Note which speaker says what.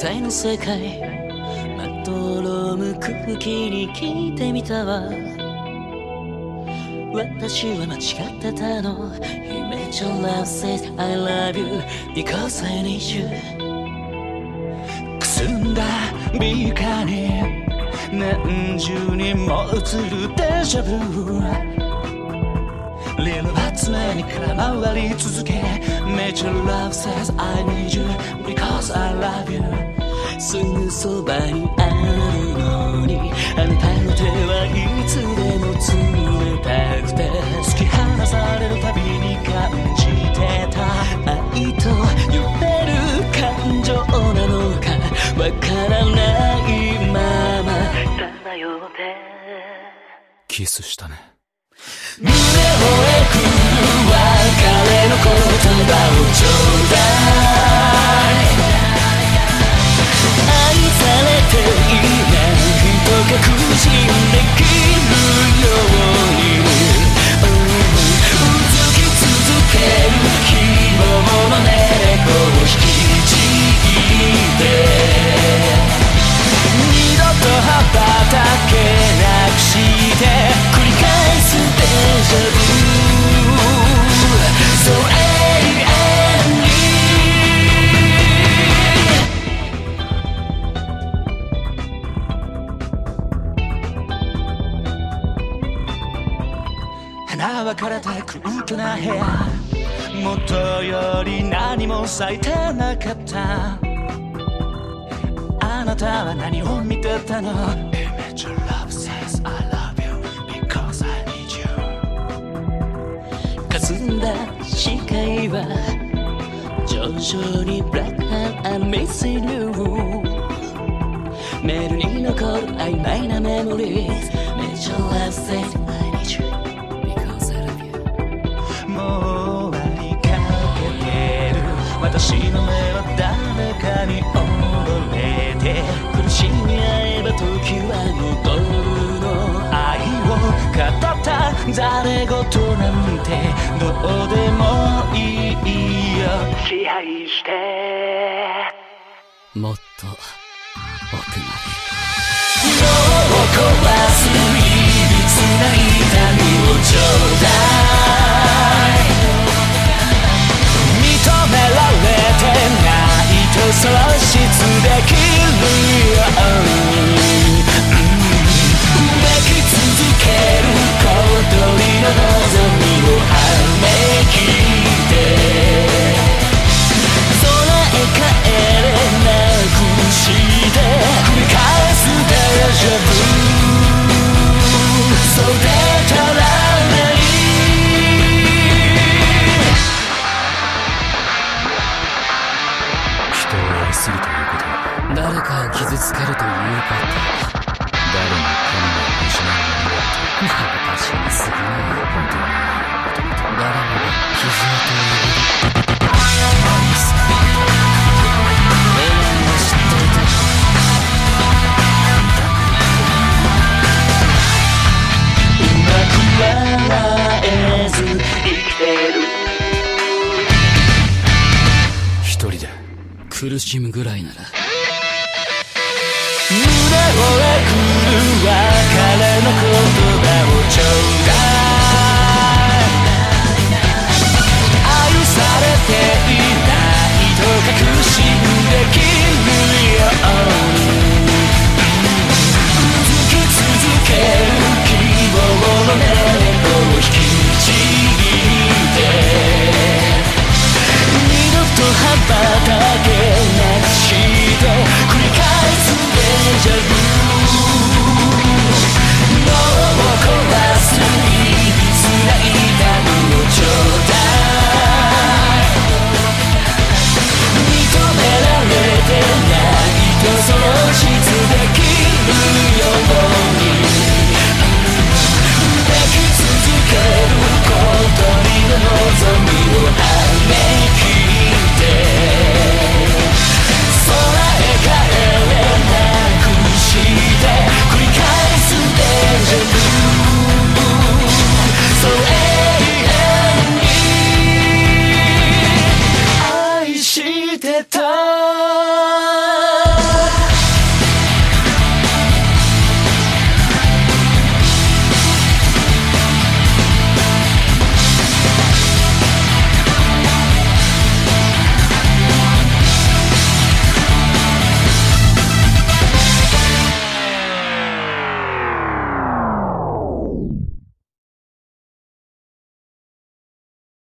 Speaker 1: 際の世界まどろむ空気に聞いてみたわ私は間違ってたの You made your love says I love you because I need you
Speaker 2: くすんだ美化に何重にも映るデジャブリル発明に空回り続け Made your love says I need you because I love you
Speaker 1: そばにあるのにあなたの手はいつでも冷たくて
Speaker 2: 突き放されるたびに感じてた。
Speaker 1: 愛と呼べる感情なのかわからないまま。さよって
Speaker 2: キスしたね。花は枯れた空虚な部屋元より何も咲いてなかったあなたは何を見てたの Image your love says I love you because I need you
Speaker 1: 霞んだ視界は徐々に Black and I miss you メールに残る曖昧なメモリー Major love said
Speaker 2: 私の目は誰かに溺れて
Speaker 1: 苦しみ合えば時は戻るの
Speaker 2: 愛を語った。誰事なんてどうでもいいよ。支配して。
Speaker 1: もっと。苦しむぐらいなら。
Speaker 2: 胸をえくる別れの言葉をちょうだい。